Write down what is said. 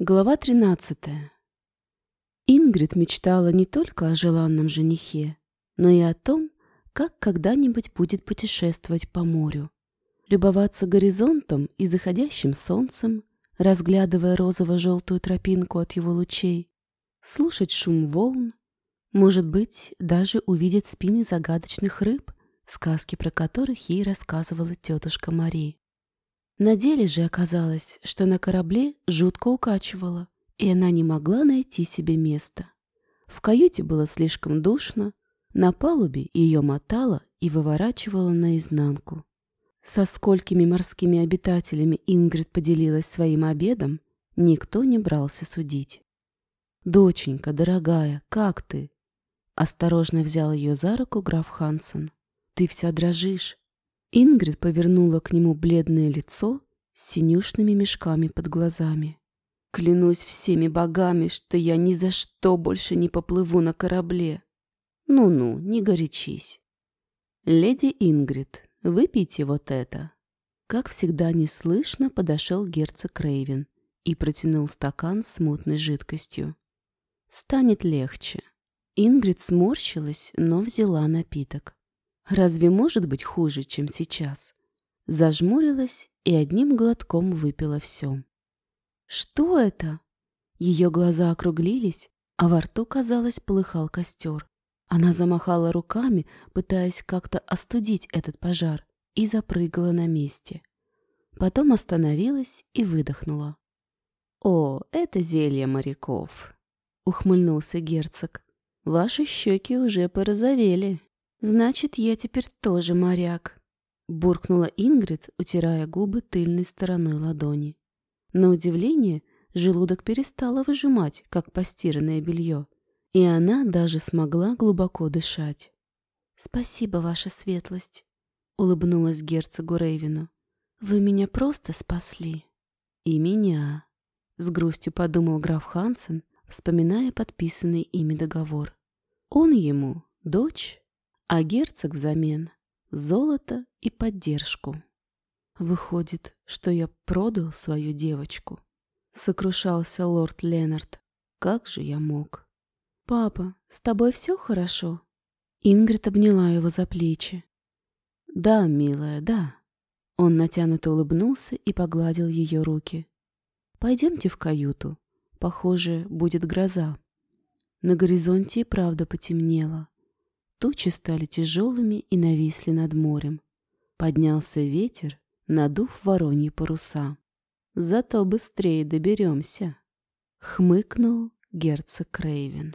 Глава 13. Ингрид мечтала не только о желанном женихе, но и о том, как когда-нибудь будет путешествовать по морю, любоваться горизонтом и заходящим солнцем, разглядывая розово-желтую тропинку от его лучей, слушать шум волн, может быть, даже увидеть спины загадочных рыб, сказки про которых ей рассказывала тетушка Мари. На деле же оказалось, что на корабле жутко укачивало, и она не могла найти себе места. В каюте было слишком душно, на палубе ее мотало и выворачивало наизнанку. Со сколькими морскими обитателями Ингрид поделилась своим обедом, никто не брался судить. «Доченька, дорогая, как ты?» Осторожно взял ее за руку граф Хансен. «Ты вся дрожишь. Ингрид повернула к нему бледное лицо с синюшными мешками под глазами. «Клянусь всеми богами, что я ни за что больше не поплыву на корабле. Ну-ну, не горячись. Леди Ингрид, выпейте вот это». Как всегда неслышно подошел герцог Рейвен и протянул стакан с мутной жидкостью. «Станет легче». Ингрид сморщилась, но взяла напиток. Разве может быть хуже, чем сейчас? Зажмурилась и одним глотком выпила все. Что это? Ее глаза округлились, а во рту, казалось, полыхал костер. Она замахала руками, пытаясь как-то остудить этот пожар, и запрыгала на месте. Потом остановилась и выдохнула. «О, это зелье моряков!» — ухмыльнулся герцог. «Ваши щеки уже порозовели, «Значит, я теперь тоже моряк», — буркнула Ингрид, утирая губы тыльной стороной ладони. На удивление, желудок перестала выжимать, как постиранное белье, и она даже смогла глубоко дышать. «Спасибо, ваша светлость», — улыбнулась герцогу Рейвину. «Вы меня просто спасли». «И меня», — с грустью подумал граф Хансен, вспоминая подписанный ими договор. «Он ему дочь?» А герцог взамен — золото и поддержку. Выходит, что я продал свою девочку. Сокрушался лорд Ленард. Как же я мог? «Папа, с тобой все хорошо?» Ингрид обняла его за плечи. «Да, милая, да». Он натянуто улыбнулся и погладил ее руки. «Пойдемте в каюту. Похоже, будет гроза». На горизонте и правда потемнело. Тучи стали тяжелыми и нависли над морем. Поднялся ветер, надув вороньи паруса. Зато быстрее доберемся. Хмыкнул герцог Крейвен.